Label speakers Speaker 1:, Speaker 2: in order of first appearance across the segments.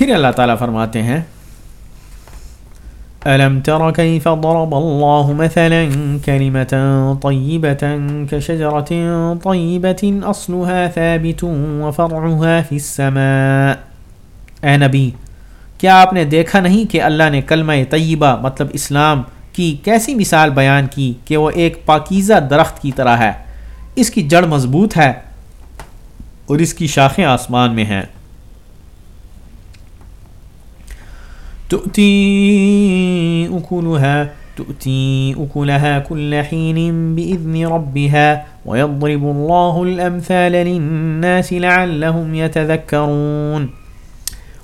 Speaker 1: پھر اللہ تعالیٰ فرماتے ہیں، ألم تر كيف ضرب الله مثلا كلمة طيبة كشجرة طيبة أصلها ثابت وفرعها في السماء۔ اے نبی، کیا آپ نے دیکھا نہیں کہ اللہ نے کلمہ طیبہ مطلب اسلام کی کیسی مثال بیان کی کہ وہ ایک پاکیزہ درخت کی طرح ہے؟ اس کی جڑ مضبوط ہے اور اس کی شاخیں آسمان میں ہیں۔ تؤتي أكلها تؤتي أكلها كل حين بإذن ربها ويضرب الله الأمثال للناس لعلهم يتذكرون.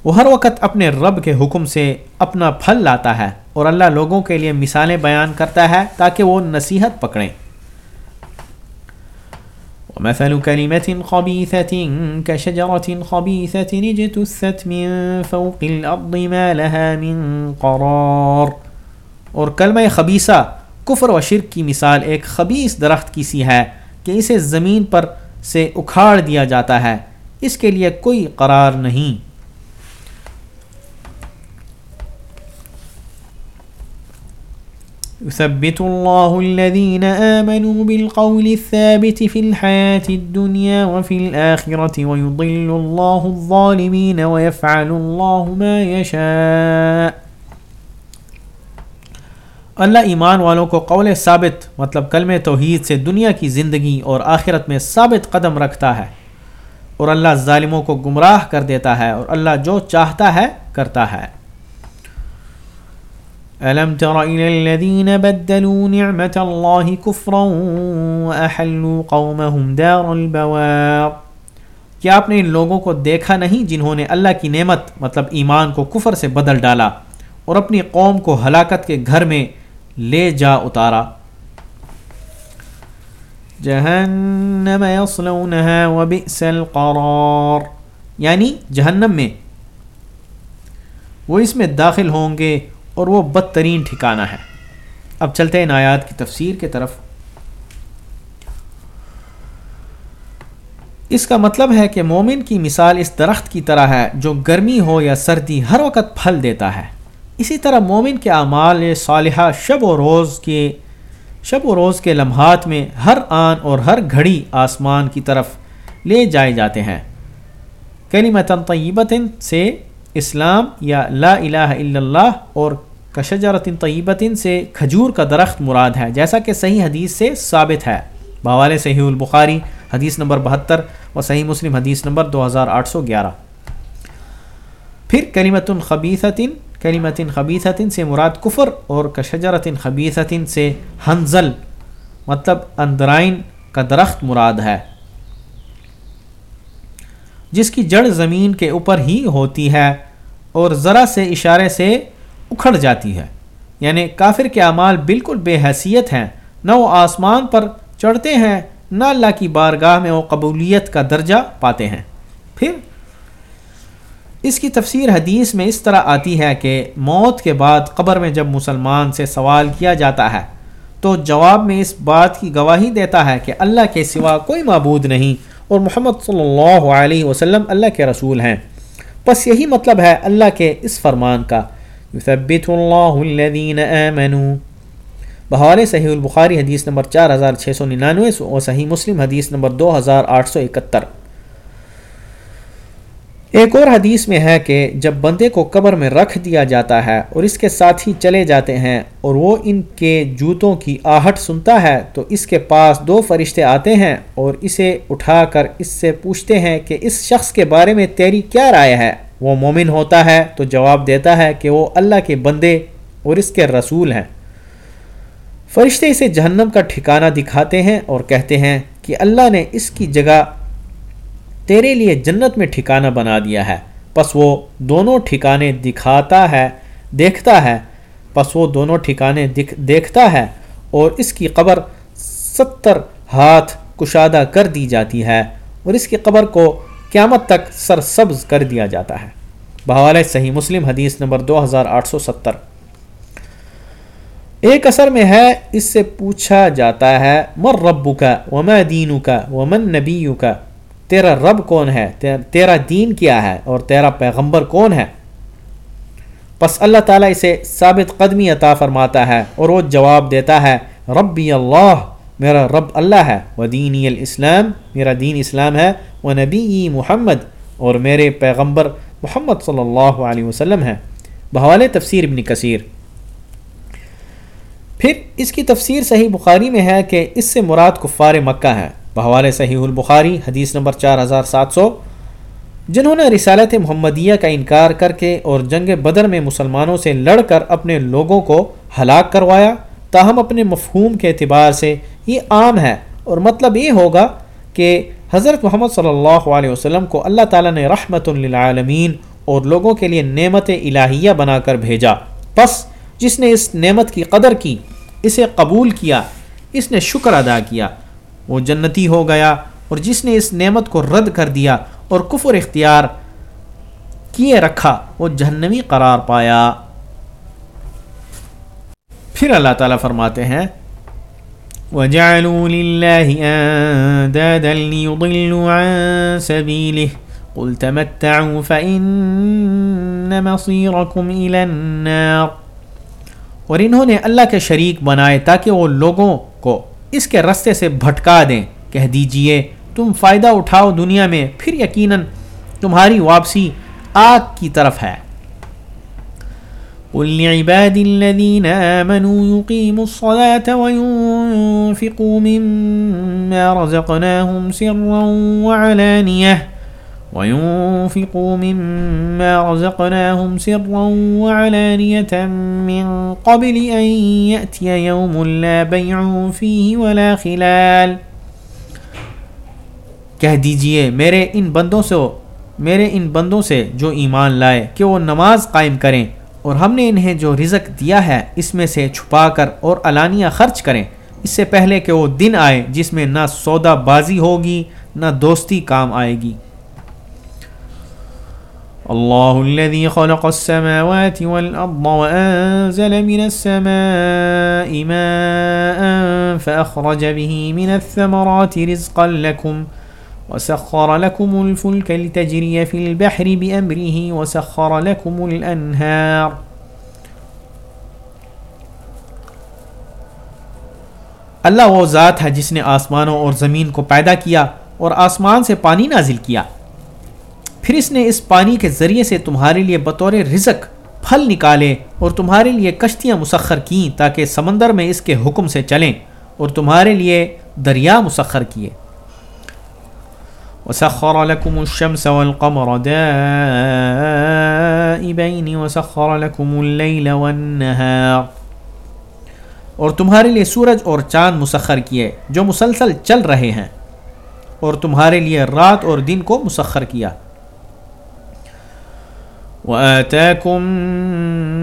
Speaker 1: وہ ہر وقت اپنے رب کے حکم سے اپنا پھل لاتا ہے اور اللہ لوگوں کے لیے مثالیں بیان کرتا ہے تاکہ وہ نصیحت پکڑیں۔ ومثل كلمة خبيثة كشجرة خبيثة اجتثت من فوق الأرض ما لها من قرار. اور کلمہ خبیصہ کفر و شرک کی مثال ایک خبیص درخت کی سی ہے کہ اسے زمین پر سے اکھاڑ دیا جاتا ہے، اس کے لیے کوئی قرار نہیں۔ يثبت الله الذين آمنوا بالقول الثابت في الحياة الدنيا وفي الآخرة ويضل الله الظالمين ويفعل الله ما يشاء. اللہ ایمان والوں کو قول ثابت مطلب کلم توحید سے دنیا کی زندگی اور آخرت میں ثابت قدم رکھتا ہے اور اللہ ظالموں کو گمراہ کر دیتا ہے اور اللہ جو چاہتا ہے، کرتا ہے۔ ألم تر إلى الذين بدلوا نعمة الله كفرا وأحلوا قومهم دار البوار کیا آپ نے ان لوگوں کو دیکھا نہیں جنہوں نے اللہ کی نعمت مطلب ایمان کو کفر سے بدل ڈالا اور اپنی قوم کو ہلاکت کے گھر میں لے جا اتارا؟ جہنم يصلونها وبئس القرار یعنی جہنم میں۔ وہ اس میں داخل ہوں گے اور وہ بدترین ٹھکانہ ہے۔ اب چلتے ہیں آیات کی تفسیر کے طرف۔ اس کا مطلب ہے کہ مومن کی مثال اس درخت کی طرح ہے جو گرمی ہو یا سردی ہر وقت پھل دیتا ہے۔ اسی طرح مومن کے اعمال صالحہ شب و روز کے شب و روز کے لمحات میں ہر آن اور ہر گھڑی آسمان کی طرف لے جائے جاتے ہیں۔ کلیمتن طیبتن سے اسلام یا لا الہ الا اللہ اور کشجرت طیبت سے کھجور کا درخت مراد ہے، جیسا کہ صحیح حدیث سے ثابت ہے۔ بوال صحیح البخاری حدیث نمبر بہتر و صحیح مسلم حدیث نمبر دو ہزار آٹھ سو گیارہ۔ پھر کلیمت الخبیثتن کلیمت خبیثتن سے مراد کفر اور کشجرت خبیثتن سے حنزل مطلب اندرائن کا درخت مراد ہے۔ جس کی جڑ زمین کے اوپر ہی ہوتی ہے اور ذرا سے اشارے سے اکھڑ جاتی ہے۔ یعنی کافر کے اعمال بالکل بے حیثیت ہیں، نہ وہ آسمان پر چڑھتے ہیں، نہ اللہ کی بارگاہ میں وہ قبولیت کا درجہ پاتے ہیں۔ پھر اس کی تفسیر حدیث میں اس طرح آتی ہے کہ موت کے بعد قبر میں جب مسلمان سے سوال کیا جاتا ہے، تو جواب میں اس بات کی گواہی دیتا ہے کہ اللہ کے سوا کوئی معبود نہیں۔ اور محمد صلی اللہ علیہ وسلم اللہ کے رسول ہیں۔ بس یہی مطلب ہے اللہ کے اس فرمان کا۔ یثبت اللہ الذین آمنوا بہار صحیح البخاری حدیث نمبر چار ہزار چھ سو ننانوے اور صحیح مسلم حدیث نمبر دو ہزار آٹھ سو اکہتر۔ ایک اور حدیث میں ہے کہ جب بندے کو قبر میں رکھ دیا جاتا ہے اور اس کے ساتھ ہی چلے جاتے ہیں اور وہ ان کے جوتوں کی آہٹ سنتا ہے، تو اس کے پاس دو فرشتے آتے ہیں اور اسے اٹھا کر اس سے پوچھتے ہیں کہ اس شخص کے بارے میں تیری کیا رائے ہے؟ وہ مومن ہوتا ہے تو جواب دیتا ہے کہ وہ اللہ کے بندے اور اس کے رسول ہیں۔ فرشتے اسے جہنم کا ٹھکانہ دکھاتے ہیں اور کہتے ہیں کہ اللہ نے اس کی جگہ تیرے لیے جنت میں ٹھکانہ بنا دیا ہے۔ پس وہ دونوں ٹھکانے دکھاتا ہے، دیکھتا ہے۔ پس وہ دونوں ٹھکانے دکھ، دیکھتا ہے اور اس کی قبر ستر ہاتھ کشادہ کر دی جاتی ہے اور اس کی قبر کو قیامت تک سر سبز کر دیا جاتا ہے۔ بحوالہ صحیح مسلم حدیث نمبر دو ہزار آٹھ سو ستر۔ ایک اثر میں ہے، اس سے پوچھا جاتا ہے مر ربو کا وما دینو کا ومن نبیو کا تیرا رب کون ہے؟ تیرا دین کیا ہے؟ اور تیرا پیغمبر کون ہے؟ پس اللہ تعالیٰ اسے ثابت قدمی عطا فرماتا ہے اور وہ جواب دیتا ہے، ربی اللہ، میرا رب اللہ ہے، و دینی الاسلام، میرا دین اسلام ہے وہ نبی محمد، اور میرے پیغمبر محمد صلی اللہ علیہ وسلم ہے بحوال تفسیر ابن کثیر۔ پھر اس کی تفسیر صحیح بخاری میں ہے کہ اس سے مراد کفار مکہ ہے بحوال صحیح البخاری، حدیث نمبر چار ہزار سات سو، جنہوں نے رسالت محمدیہ کا انکار کر کے اور جنگ بدر میں مسلمانوں سے لڑ کر اپنے لوگوں کو ہلاک کروایا، تاہم اپنے مفہوم کے اعتبار سے یہ عام ہے۔ اور مطلب یہ ہوگا کہ حضرت محمد صلی اللہ علیہ وسلم کو اللہ تعالیٰ نے رحمت للعالمین اور لوگوں کے لیے نعمت الہیہ بنا کر بھیجا۔ پس جس نے اس نعمت کی قدر کی، اسے قبول کیا، اس نے شکر ادا کیا۔ وہ جنتی ہو گیا اور جس نے اس نعمت کو رد کر دیا اور کفر اختیار کیے رکھا، وہ جہنمی قرار پایا۔ پھر اللہ تعالیٰ فرماتے ہیں، وَجَعَلُوا لِلَّهِ أَنْدَادًا لِيُضِلُّوا عَنْ سَبِيلِهِ قُلْ تَمَتَّعُوا فَإِنَّ مَصِيرَكُمْ إِلَى النَّارِ۔ اور انہوں نے اللہ کے شریک بنائے تاکہ وہ لوگوں کو اس کے رستے سے بھٹکا دیں۔ کہہ دیجیے، تم فائدہ اٹھاؤ دنیا میں، پھر یقیناً تمہاری واپسی آگ کی طرف ہے۔ قل لعباد الذين آمنوا يقيموا الصلاة وينفقوا مما رزقناهم سرا وعلانية وينفقوا مما رزقناهم سرا وعلانية من قبل أن يأتي يوم لا بيع فيه ولا خلال۔ کہہ دیجیے، میرے ان بندوں سے، میرے ان بندوں سے جو ایمان لائے کہ وہ نماز قائم کریں، اور ہم نے انہیں جو رزق دیا ہے، اس میں سے چھپا کر اور علانیہ خرچ کریں۔ اس سے پہلے کہ وہ دن آئے جس میں نہ سودا بازی ہوگی، نہ دوستی کام آئے گی۔ الله الذي خلق السماوات والأرض وأنزل من السماء ماء فأخرج به من الثمرات رزقا لكم وسخر لكم الفلك لتجري في البحر بأمره وسخر لكم الأنهار اللہ وہ ذات ہے جس نے آسمانوں اور زمین کو پیدا کیا اور آسمان سے پانی نازل کیا پھر اس نے اس پانی کے ذریعے سے تمہارے لیے بطور رزق پھل نکالے اور تمہارے لیے کشتیاں مسخر کیں تاکہ سمندر میں اس کے حکم سے چلیں اور تمہارے لیے دریا مسخر کیے۔ وسخر لكم الشمس والقمر دائبين وسخر لكم الليل والنهار اور تمہارے لیے سورج اور چاند مسخر کیے جو مسلسل چل رہے ہیں اور تمہارے لیے رات اور دن کو مسخر کیا۔ وآتاكم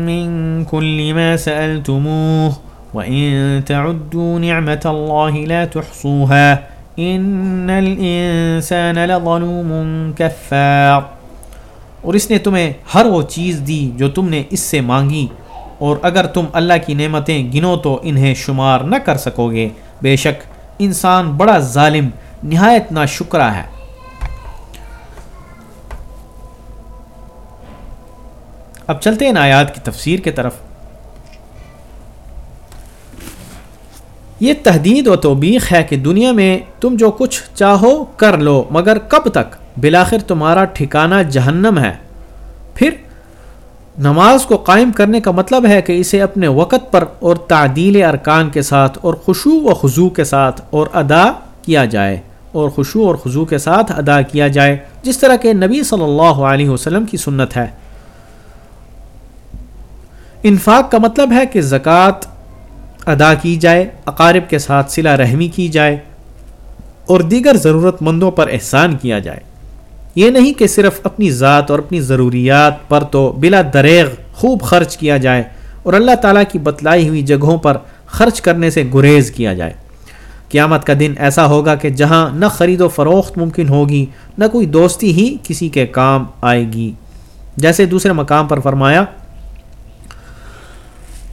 Speaker 1: من كل ما سألتموه وإن تعدوا نعمة الله لا تحصوها إن الإنسان لظلوم كفار۔ اور اس نے تمہیں ہر وہ چیز دی جو تم نے اس سے مانگی۔ اور اگر تم اللہ کی نعمتیں گنو تو انہیں شمار نہ کر سکو گے۔ بے شک انسان بڑا ظالم، نہایت نا ہے۔ اب چلتے ہیں آیات کی تفسیر کے طرف۔ یہ تحدید و توبیخ ہے کہ دنیا میں تم جو کچھ چاہو کر لو، مگر کب تک؟ بلاخر تمہارا ٹھکانہ جہنم ہے۔ پھر نماز کو قائم کرنے کا مطلب ہے کہ اسے اپنے وقت پر اور تعدیل ارکان کے ساتھ اور خوشو و خضو کے ساتھ اور ادا کیا جائے۔ اور خوشو اور خضو کے ساتھ ادا کیا جائے، جس طرح کہ نبی صلی اللہ علیہ وسلم کی سنت ہے۔ انفاق کا مطلب ہے کہ زکوٰۃ ادا کی جائے، اقارب کے ساتھ صلہ رحمی کی جائے اور دیگر ضرورت مندوں پر احسان کیا جائے۔ یہ نہیں کہ صرف اپنی ذات اور اپنی ضروریات پر تو بلا دریغ خوب خرچ کیا جائے اور اللہ تعالیٰ کی بتلائی ہوئی جگہوں پر خرچ کرنے سے گریز کیا جائے۔ قیامت کا دن ایسا ہوگا کہ جہاں نہ خرید و فروخت ممکن ہوگی، نہ کوئی دوستی ہی کسی کے کام آئے گی۔ جیسے دوسرے مقام پر فرمایا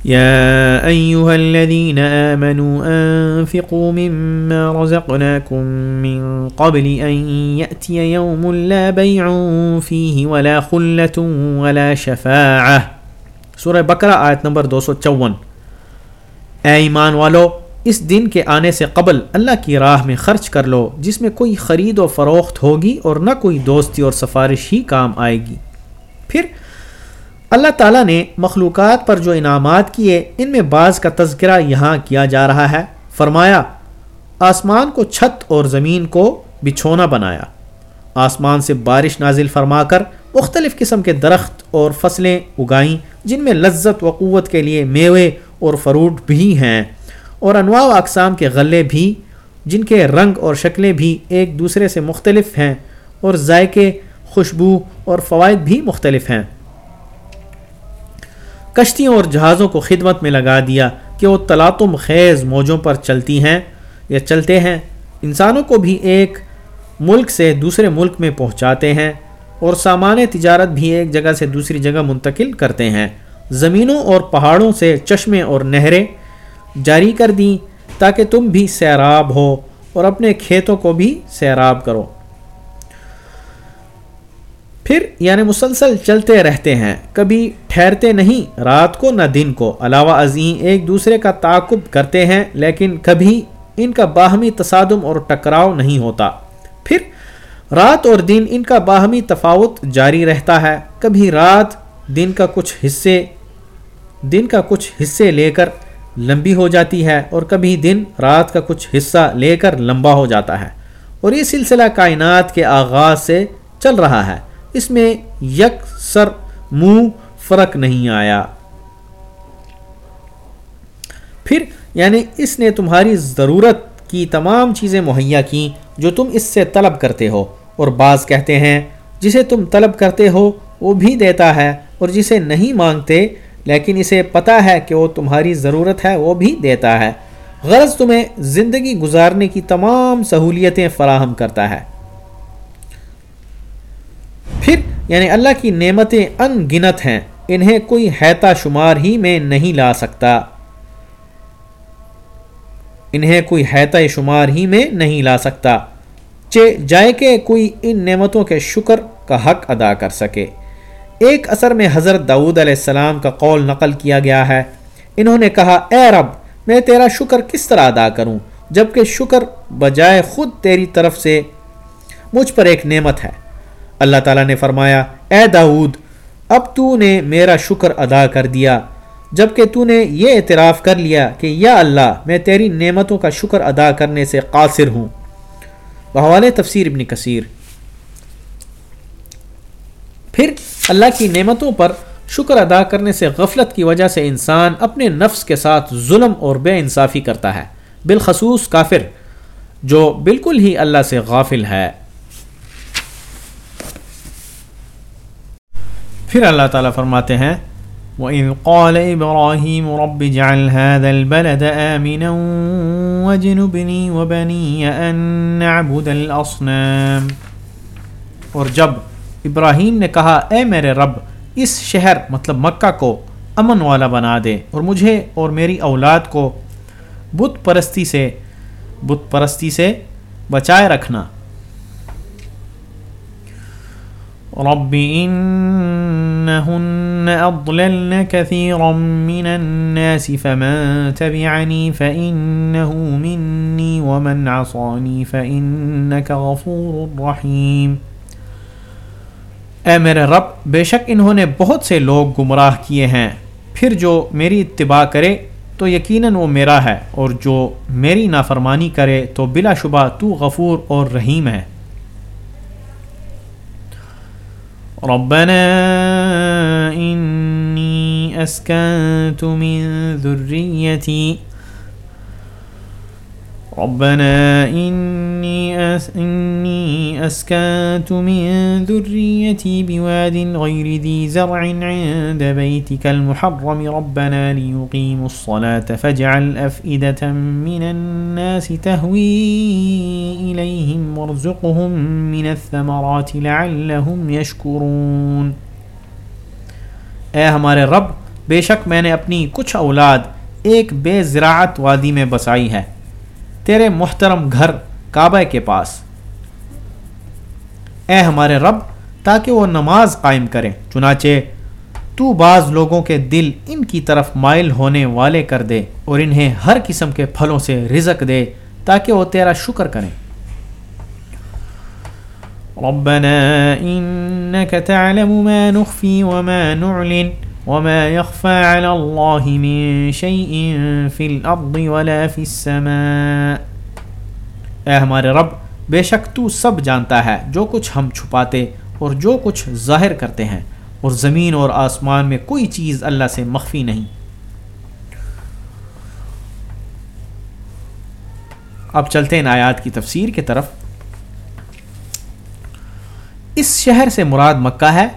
Speaker 1: يا أيها الذين آمنوا أنفقوا مما رزقناكم من قبل أن يأتي يوم لا بيع فيه ولا خلة ولا شفاعة. سورہ بکرا آیت نمبر دو سو چون. اے ایمان والو، اس دن کے آنے سے قبل اللہ کی راہ میں خرچ کر لو، جس میں کوئی خرید و فروخت ہوگی اور نہ کوئی دوستی اور سفارش ہی کام آئے گی۔ پھر اللہ تعالیٰ نے مخلوقات پر جو انعامات کیے، ان میں بعض کا تذکرہ یہاں کیا جا رہا ہے۔ فرمایا، آسمان کو چھت اور زمین کو بچھونا بنایا۔ آسمان سے بارش نازل فرما کر مختلف قسم کے درخت اور فصلیں اگائیں، جن میں لذت و قوت کے لیے میوے اور فروٹ بھی ہیں۔ اور انواع و اقسام کے غلے بھی، جن کے رنگ اور شکلیں بھی ایک دوسرے سے مختلف ہیں۔ اور ذائقے، خوشبو اور فوائد بھی مختلف ہیں۔ کشتیوں اور جہازوں کو خدمت میں لگا دیا کہ وہ تلاتم خیز موجوں پر چلتی ہیں یا چلتے ہیں۔ انسانوں کو بھی ایک ملک سے دوسرے ملک میں پہنچاتے ہیں اور سامان تجارت بھی ایک جگہ سے دوسری جگہ منتقل کرتے ہیں۔ زمینوں اور پہاڑوں سے چشمے اور نہریں جاری کر دیں تاکہ تم بھی سیراب ہو اور اپنے کھیتوں کو بھی سیراب کرو۔ پھر یعنی مسلسل چلتے رہتے ہیں، کبھی ٹھہرتے نہیں، رات کو نہ دن کو۔ علاوہ ازیں ایک دوسرے کا تعاقب کرتے ہیں، لیکن کبھی ان کا باہمی تصادم اور ٹکراؤ نہیں ہوتا۔ پھر رات اور دن ان کا باہمی تفاوت جاری رہتا ہے۔ کبھی رات دن کا کچھ حصے، دن کا کچھ حصے لے کر لمبی ہو جاتی ہے، اور کبھی دن رات کا کچھ حصہ لے کر لمبا ہو جاتا ہے۔ اور یہ سلسلہ کائنات کے آغاز سے چل رہا ہے۔ اس میں یک سر منہ فرق نہیں آیا۔ پھر یعنی اس نے تمہاری ضرورت کی تمام چیزیں مہیا کیں جو تم اس سے طلب کرتے ہو، اور بعض کہتے ہیں، جسے تم طلب کرتے ہو وہ بھی دیتا ہے، اور جسے نہیں مانگتے، لیکن اسے پتہ ہے کہ وہ تمہاری ضرورت ہے، وہ بھی دیتا ہے۔ غرض تمہیں زندگی گزارنے کی تمام سہولیتیں فراہم کرتا ہے۔ پھر یعنی اللہ کی نعمتیں ان گنت ہیں، انہیں کوئی حیتا شمار ہی میں نہیں لا سکتا۔ انہیں کوئی حیتا شمار ہی میں نہیں لا سکتا۔ جائے کہ کوئی ان نعمتوں کے شکر کا حق ادا کر سکے۔ ایک اثر میں حضرت داود علیہ السلام کا قول نقل کیا گیا ہے۔ انہوں نے کہا، اے رب، میں تیرا شکر کس طرح ادا کروں؟ جبکہ شکر بجائے خود تیری طرف سے مجھ پر ایک نعمت ہے۔ اللہ تعالیٰ نے فرمایا، اے داود اب تو نے میرا شکر ادا کر دیا جبکہ تو نے یہ اعتراف کر لیا کہ یا اللہ، میں تیری نعمتوں کا شکر ادا کرنے سے قاصر ہوں۔ بحوال تفسیر ابن کثیر۔ پھر اللہ کی نعمتوں پر شکر ادا کرنے سے غفلت کی وجہ سے انسان اپنے نفس کے ساتھ ظلم اور بے انصافی کرتا ہے۔ بالخصوص کافر، جو بالکل ہی اللہ سے غافل ہے۔ پھر اللہ تعالیٰ فرماتے ہیں، وَإِذْ قَالَ إِبْرَاهِيمُ رَبِّ جَعَلْ هَذَا الْبَلَدَ آمِنًا وَجِنُبْنِي وَبَنِيَ أَن نَعْبُدَ الْأَصْنَامِ۔ اور جب ابراہیم نے کہا، اے میرے رب، اس شہر مطلب مکہ کو امن والا بنا دے اور مجھے اور میری اولاد کو بت پرستی سے، بت پرستی سے بچائے رکھنا۔ رب انہن اضللن كثيرا من الناس فمن تبعني فإنه مني ومن عصاني فإنك غفور رحيم۔ اے میرے رب، بے شک انہوں نے بہت سے لوگ گمراہ کیے ہیں۔ پھر جو میری اتباع کرے تو یقیناً وہ میرا ہے، اور جو میری نافرمانی کرے تو بلا شبہ تو غفور اور رحیم ہے۔ ربنا إني أسكنت من ذريتي ربنا إني, أس إني أسكنت من ذريتي بواد غير ذي زرع عند بيتك المحرم. ربنا ليقيموا الصلاة فاجعل أفئدة من الناس تهوي إليهم وارزقهم من الثمرات لعلهم يشكرون. اے ہمارے رب بے شک میں نے اپنی کچھ اولاد ایک بے زراعت وادی میں بسائی ہے۔ تیرے محترم گھر کعبہ کے پاس۔ اے ہمارے رب، تاکہ وہ نماز قائم کریں، چنانچہ تو بعض لوگوں کے دل ان کی طرف مائل ہونے والے کر دے اور انہیں ہر قسم کے پھلوں سے رزق دے تاکہ وہ تیرا شکر کریں۔
Speaker 2: ربنا انك تعلم ما نخفي وما نعلن۔ وما يخفى على الله من شيء في الارض ولا في السماء
Speaker 1: اے ہمارے رب، بے شک تو سب جانتا ہے جو کچھ ہم چھپاتے اور جو کچھ ظاہر کرتے ہیں، اور زمین اور آسمان میں کوئی چیز اللہ سے مخفی نہیں۔ اب چلتے ہیں آیات کی تفسیر کی طرف۔ اس شہر سے مراد مکہ ہے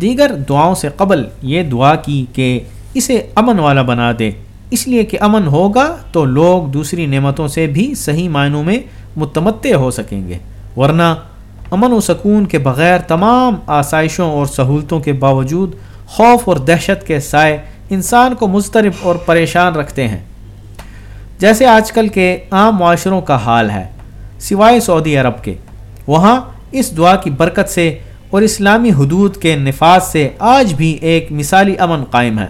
Speaker 1: دیگر دعاؤں سے قبل یہ دعا کی کہ اسے امن والا بنا دے۔ اس لیے کہ امن ہوگا تو لوگ دوسری نعمتوں سے بھی صحیح معنوں میں متمتع ہو سکیں گے۔ ورنہ امن و سکون کے بغیر تمام آسائشوں اور سہولتوں کے باوجود خوف اور دہشت کے سائے انسان کو مضطرب اور پریشان رکھتے ہیں۔ جیسے آج کل کے عام معاشروں کا حال ہے، سوائے سعودی عرب کے۔ وہاں اس دعا کی برکت سے اور اسلامی حدود کے نفاذ سے آج بھی ایک مثالی امن قائم ہے۔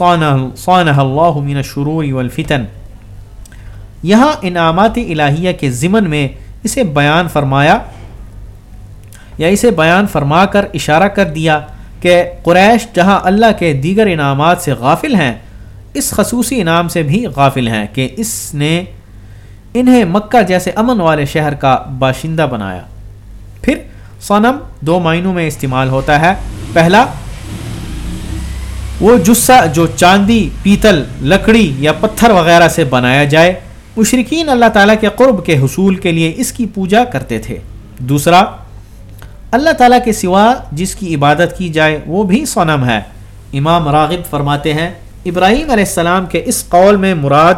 Speaker 1: اللہ من شروع والفتن۔ یہاں انعامات الہیہ کے ضمن میں اسے بیان فرمایا یا اسے بیان فرما کر اشارہ کر دیا کہ قریش جہاں اللہ کے دیگر انعامات سے غافل ہیں، اس خصوصی انعام سے بھی غافل ہیں کہ اس نے انہیں مکہ جیسے امن والے شہر کا باشندہ بنایا۔ پھر سونم دو معنوں میں استعمال ہوتا ہے۔ پہلا، وہ جسہ جو چاندی، پیتل، لکڑی یا پتھر وغیرہ سے بنایا جائے۔ مشرقین اللہ تعالیٰ کے قرب کے حصول کے لیے اس کی پوجا کرتے تھے۔ دوسرا، اللہ تعالیٰ کے سوا جس کی عبادت کی جائے، وہ بھی سونم ہے۔ امام راغب فرماتے ہیں، ابراہیم علیہ السلام کے اس قول میں مراد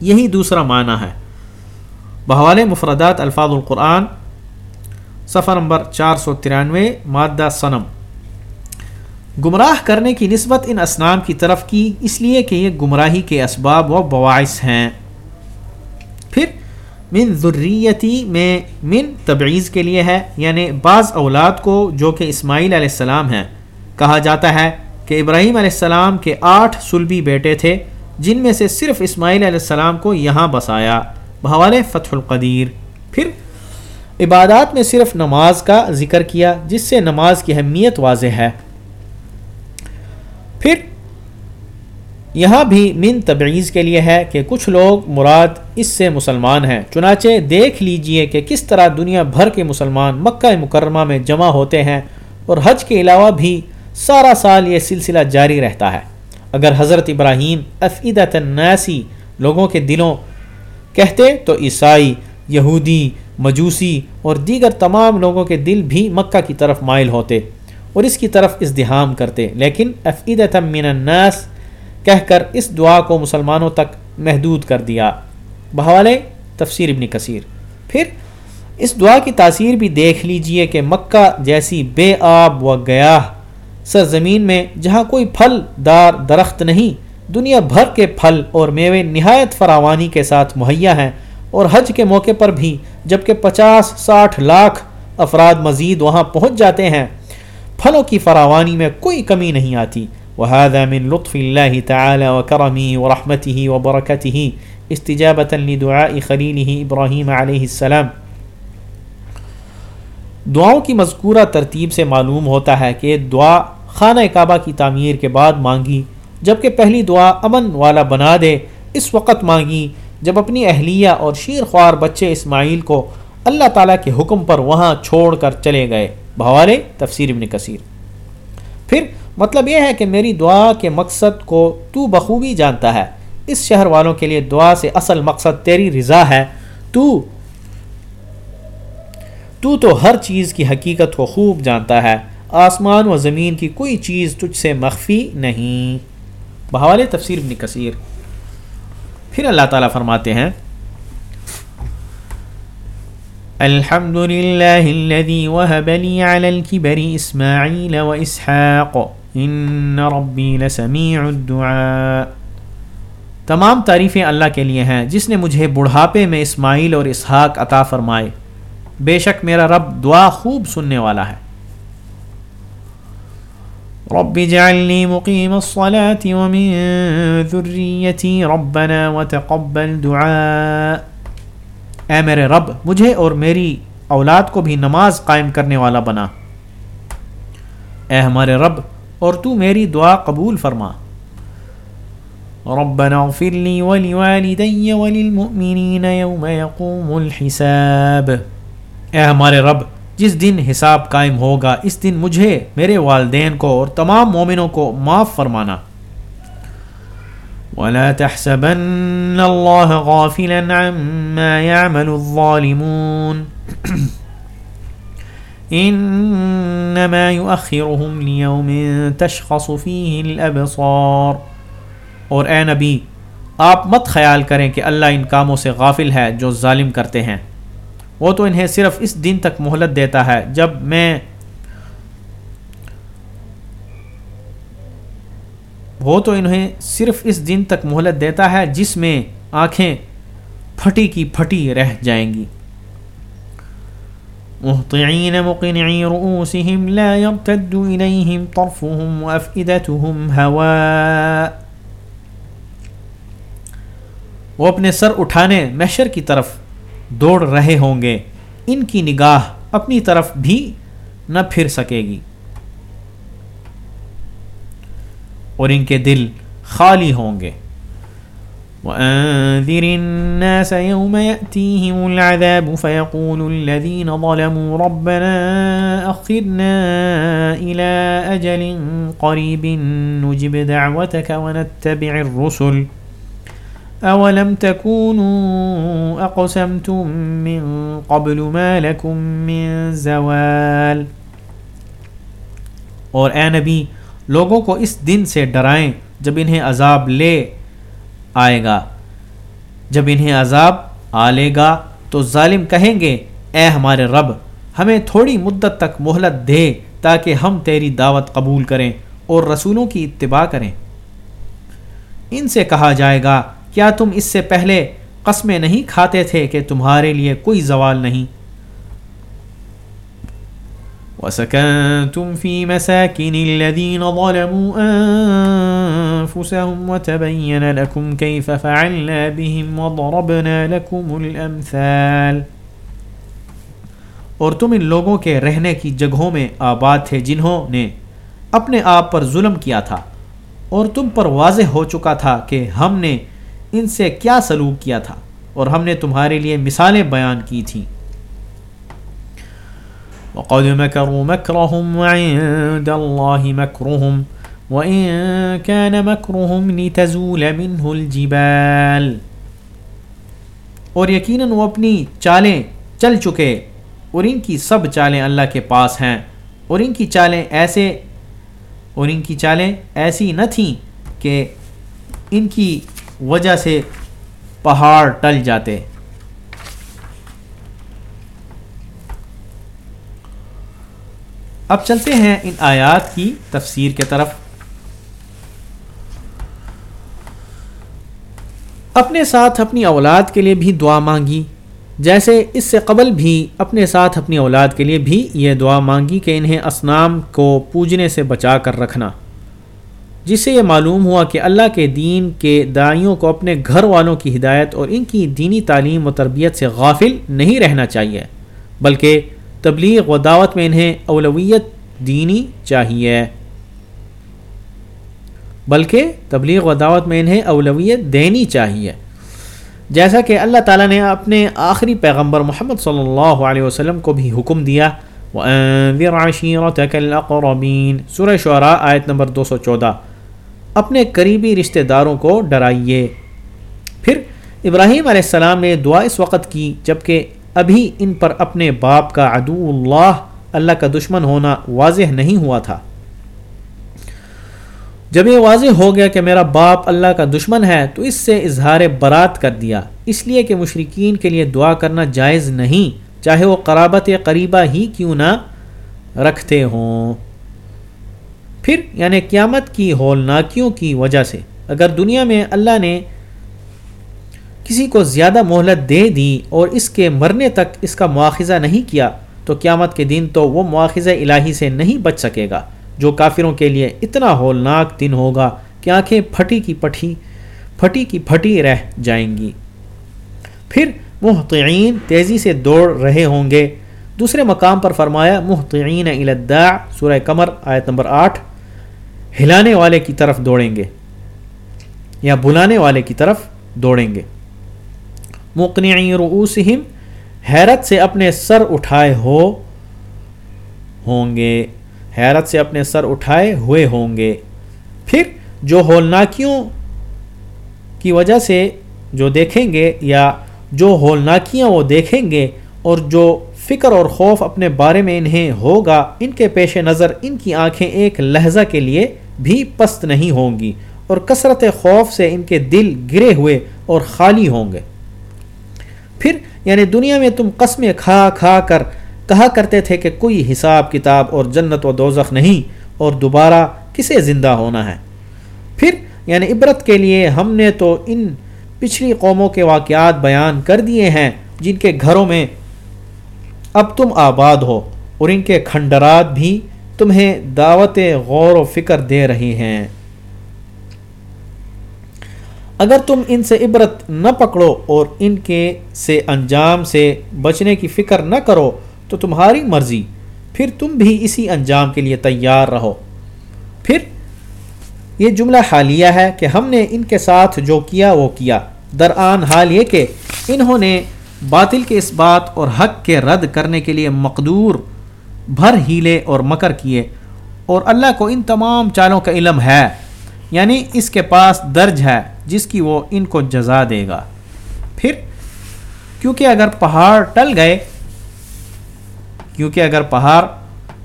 Speaker 1: یہی دوسرا معنی ہے۔ بحوال مفردات الفاظ القرآن صفحہ نمبر چار سو ترانوے، مادہ سنم گمراہ کرنے کی نسبت ان اسنام کی طرف کی، اس لیے کہ یہ گمراہی کے اسباب و بواعث ہیں۔ پھر، من ذریتی میں من تبعیض کے لیے ہے یعنی بعض اولاد کو جو کہ اسماعیل علیہ السلام ہیں۔ کہا جاتا ہے کہ ابراہیم علیہ السلام کے آٹھ سلبی بیٹے تھے، جن میں سے صرف اسماعیل علیہ السلام کو یہاں بسایا۔ بحوال فتح القدیر۔ پھر عبادات میں صرف نماز کا ذکر کیا جس سے نماز کی اہمیت واضح ہے۔ پھر یہاں بھی من تبعیض کے لیے ہے کہ کچھ لوگ مراد اس سے مسلمان ہیں۔ چنانچہ دیکھ لیجیے کہ کس طرح دنیا بھر کے مسلمان مکہ مکرمہ میں جمع ہوتے ہیں اور حج کے علاوہ بھی سارا سال یہ سلسلہ جاری رہتا ہے۔ اگر حضرت ابراہیم افیدت الناسی لوگوں کے دلوں کہتے تو عیسائی، یہودی مجوسی اور دیگر تمام لوگوں کے دل بھی مکہ کی طرف مائل ہوتے اور اس کی طرف ازدحام کرتے۔ لیکن افعید من الناس کہہ کر اس دعا کو مسلمانوں تک محدود کر دیا۔ بحوالے تفسیر ابن کثیر۔ پھر اس دعا کی تاثیر بھی دیکھ لیجیے کہ مکہ جیسی بے آب و گیا سرزمین میں جہاں کوئی پھل، دار، درخت نہیں، دنیا بھر کے پھل اور میوے نہایت فراوانی کے ساتھ مہیا ہیں۔ اور حج کے موقع پر بھی جبکہ پچاس ساٹھ لاکھ افراد مزید وہاں پہنچ جاتے ہیں، پھلوں کی فراوانی میں کوئی کمی نہیں آتی۔ وهذا من لطف الله تعالى وكرمه ورحمته وبركته استجابة لدعاء خليله إبراهيم عليه السلام۔ دعاؤں کی مذکورہ ترتیب سے معلوم ہوتا ہے کہ دعا خانہ کعبہ کی تعمیر کے بعد مانگی، جبکہ پہلی دعا امن والا بنا دے، اس وقت مانگی جب اپنی اہلیہ اور شیر خوار بچے اسماعیل کو اللہ تعالیٰ کے حکم پر وہاں چھوڑ کر چلے گئے۔ بھوالے تفسیر ابن کثیر۔ پھر مطلب یہ ہے کہ میری دعا کے مقصد کو تو بخوبی جانتا ہے۔ اس شہر والوں کے لیے دعا سے اصل مقصد تیری رضا ہے۔ تو تو تو ہر چیز کی حقیقت کو خوب جانتا ہے۔ آسمان و زمین کی کوئی چیز تجھ سے مخفی نہیں۔ بحوالے تفسیر ابن کثیر۔ پھر اللہ تعالیٰ فرماتے ہیں
Speaker 2: الحمد لله الذي وهب لي على الكبر إسماعيل وإسحاق إن ربي لسميع الدعاء.
Speaker 1: تمام تعریفیں اللہ کے لیے ہیں، جس نے مجھے بڑھاپے میں اسماعیل اور اسحاق عطا فرمائے۔ بے شک میرا رب دعا خوب سننے والا ہے۔
Speaker 2: رب اجعلني مقيم الصلاة ومن ذريتي ربنا وتقبل دعاء.
Speaker 1: اے میرے رب، مجھے اور میری اولاد کو بھی نماز قائم کرنے والا بنا۔ اے ہمارے رب، اور تو میری دعا قبول فرما۔
Speaker 2: ربنا اغفر لي ولوالدي وللمؤمنين يوم يقوم الحساب۔
Speaker 1: اے ہمارے رب جس دن حساب قائم ہوگا، اس دن مجھے، میرے والدین کو اور تمام مومنوں کو معاف فرمانا۔
Speaker 2: ولا تحسبن الله غافلا عما يعمل الظالمون۔ انما يؤخرهم ليوم تشخص فيه الابصار
Speaker 1: اور اے نبی، آپ مت خیال کریں کہ اللہ ان کاموں سے غافل ہے جو ظالم کرتے ہیں۔ وہ تو انہیں صرف اس دن تک مہلت دیتا ہے جب میں وہ تو انہیں صرف اس دن تک مہلت دیتا ہے جس میں آنکھیں پھٹی کی پھٹی رہ جائیں گی۔
Speaker 2: مهطعين مقنعي رؤوسهم لا يرتد إليهم طرفهم وأفئدتهم هواء۔
Speaker 1: وہ اپنے سر اٹھانے محشر کی طرف دوڑ رہے ہوں گے، ان کی نگاہ اپنی طرف بھی نہ پھر سکے گی۔ اور ان کے دل خالی ہوں گے۔
Speaker 2: وأنذر الناس يوم يأتيهم العذاب فيقول الذين ظلموا ربنا أخرنا إلى أجل قريب نجب دعوتك ونتبع الرسل اولم تكونوا اقسمتم من قبل ما لكم من زوال۔
Speaker 1: اور اے نبی، لوگوں کو اس دن سے ڈرائیں جب انہیں عذاب لے آئے گا۔ جب انہیں عذاب آ لے گا تو ظالم کہیں گے، اے ہمارے رب، ہمیں تھوڑی مدت تک مہلت دے تاکہ ہم تیری دعوت قبول کریں اور رسولوں کی اتباع کریں۔ ان سے کہا جائے گا کیا تم اس سے پہلے قسمیں نہیں کھاتے تھے کہ تمہارے لیے کوئی زوال نہیں؟
Speaker 2: وسكنتم في مساكن الذين ظلموا أنفسهم وتبين لكم كيف فعلنا بهم وضربنا لكم الأمثال۔
Speaker 1: اور تم ان لوگوں کے رہنے کی جگہوں میں آباد تھے جنہوں نے اپنے آپ پر ظلم کیا تھا، اور تم پر واضح ہو چکا تھا کہ ہم نے ان سے کیا سلوک کیا تھا؟ اور ہم نے تمہارے لیے مثالیں بیان کی تھیں۔
Speaker 2: وقد مكروا مكرهم وعند الله مكرهم وإن كان مكرهم لتزول منه الجبال۔
Speaker 1: اور یقیناً وہ اپنی چالیں چل چکے اور ان کی سب چالیں اللہ کے پاس ہیں۔ اور ان کی چالیں ایسے اور ان کی چالیں ایسی نہ تھیں کہ ان کی وجہ سے پہاڑ ٹل جاتے۔ اب چلتے ہیں ان آیات کی تفسیر کے طرف۔ اپنے ساتھ اپنی اولاد کے لیے بھی دعا مانگی۔ جیسے اس سے قبل بھی اپنے ساتھ اپنی اولاد کے لیے بھی یہ دعا مانگی کہ انہیں اسنام کو پوجنے سے بچا کر رکھنا۔ جس سے یہ معلوم ہوا کہ اللہ کے دین کے دائیوں کو اپنے گھر والوں کی ہدایت اور ان کی دینی تعلیم و تربیت سے غافل نہیں رہنا چاہیے، بلکہ تبلیغ و دعوت میں انہیں اولویت دینی چاہیے۔ بلکہ تبلیغ و دعوت میں انہیں اولویت دینی چاہیے۔ جیسا کہ اللہ تعالیٰ نے اپنے آخری پیغمبر محمد صلی اللہ علیہ وسلم کو بھی حکم دیا سورہ شعراء آیت نمبر دو سو چودہ۔ اپنے قریبی رشتہ داروں کو ڈرائیے۔ پھر ابراہیم علیہ السلام نے دعا اس وقت کی جبکہ ابھی ان پر اپنے باپ کا عدو اللہ اللہ کا دشمن ہونا واضح نہیں ہوا تھا۔ جب یہ واضح ہو گیا کہ میرا باپ اللہ کا دشمن ہے، تو اس سے اظہار برات کر دیا۔ اس لیے کہ مشرقین کے لیے دعا کرنا جائز نہیں، چاہے وہ قرابت قریبہ ہی کیوں نہ رکھتے ہوں۔ پھر یعنی قیامت کی ہولناکیوں کی وجہ سے اگر دنیا میں اللہ نے کسی کو زیادہ مہلت دے دی اور اس کے مرنے تک اس کا مواخذہ نہیں کیا، تو قیامت کے دن تو وہ مواخذہ الہی سے نہیں بچ سکے گا، جو کافروں کے لیے اتنا ہولناک دن ہوگا کہ آنکھیں پھٹی کی پٹھی پھٹی کی پھٹی رہ جائیں گی۔ پھر محتعین تیزی سے دوڑ رہے ہوں گے۔ دوسرے مقام پر فرمایا محتعین الداع، سورہ قمر، آیت نمبر آٹھ۔ ہلانے والے کی طرف دوڑیں گے یا بلانے والے کی طرف دوڑیں گے۔ مقنعی رؤوسہم حیرت سے اپنے سر اٹھائے ہو ہوں گے۔ حیرت سے اپنے سر اٹھائے ہوئے ہوں گے۔ پھر جو ہولناکیوں کی وجہ سے جو دیکھیں گے یا جو ہولناکیاں وہ دیکھیں گے اور جو فکر اور خوف اپنے بارے میں انہیں ہوگا، ان کے پیش نظر، ان کی آنکھیں ایک لہجہ کے لیے بھی پست نہیں ہوں گی اور کثرت خوف سے ان کے دل گرے ہوئے اور خالی ہوں گے۔ پھر یعنی دنیا میں تم قسمیں کھا کھا کر کہا کرتے تھے کہ کوئی حساب کتاب اور جنت و دوزخ نہیں اور دوبارہ کسے زندہ ہونا ہے۔ پھر یعنی عبرت کے لیے ہم نے تو ان پچھلی قوموں کے واقعات بیان کر دیے ہیں جن کے گھروں میں اب تم آباد ہو اور ان کے کھنڈرات بھی تمہیں دعوت غور و فکر دے رہی ہیں۔ اگر تم ان سے عبرت نہ پکڑو اور ان کے سے انجام سے بچنے کی فکر نہ کرو تو تمہاری مرضی۔ پھر تم بھی اسی انجام کے لیے تیار رہو۔ پھر یہ جملہ حالیہ ہے کہ ہم نے ان کے ساتھ جو کیا وہ کیا۔ درآن حال یہ کہ انہوں نے باطل کے اس بات اور حق کے رد کرنے کے لیے مقدور بھر ہیلے اور مکر کیے اور اللہ کو ان تمام چالوں کا علم ہے یعنی اس کے پاس درج ہے جس کی وہ ان کو جزا دے گا۔ پھر، کیونکہ اگر پہاڑ ٹل گئے، کیونکہ اگر پہاڑ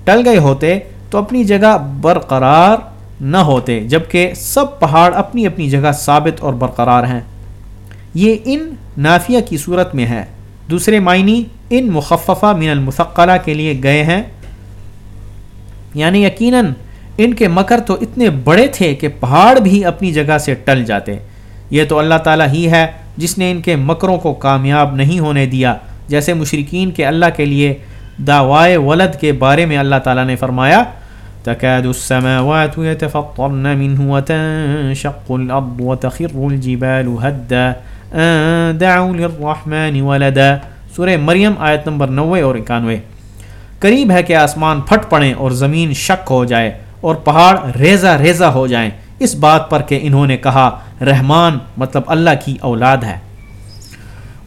Speaker 1: ٹل گئے ہوتے، تو اپنی جگہ برقرار نہ ہوتے، جبکہ سب پہاڑ اپنی اپنی جگہ ثابت اور برقرار ہیں۔ یہ ان نافیہ کی صورت میں ہے۔ دوسرے معنی ان مخففہ من المثقلہ کے لیے گئے ہیں۔ یعنی یقیناً ان کے مکر تو اتنے بڑے تھے کہ پہاڑ بھی اپنی جگہ سے ٹل جاتے۔ یہ تو اللہ تعالیٰ ہی ہے جس نے ان کے مکروں کو کامیاب نہیں ہونے دیا۔ جیسے مشرقین کے اللہ کے لیے دعوائے ولد کے بارے میں اللہ تعالیٰ نے فرمایا تكاد السماوات يتفطرن منه وتنشق الأرض وتخر الجبال هدا۔ دعوا للرحمن ولدا. سورہ مریم آیت نمبر نوے اور اکانوے. قریب ہے کہ آسمان پھٹ پڑیں اور زمین شک ہو جائے اور پہاڑ ریزہ ریزہ ہو جائیں۔ اس بات پر کہ انہوں نے کہا، رحمان مطلب اللہ کی اولاد ہے۔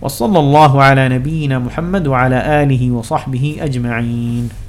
Speaker 1: وصلی اللہ علی نبینا محمد وعلی آلہ وصحبہ اجمعین۔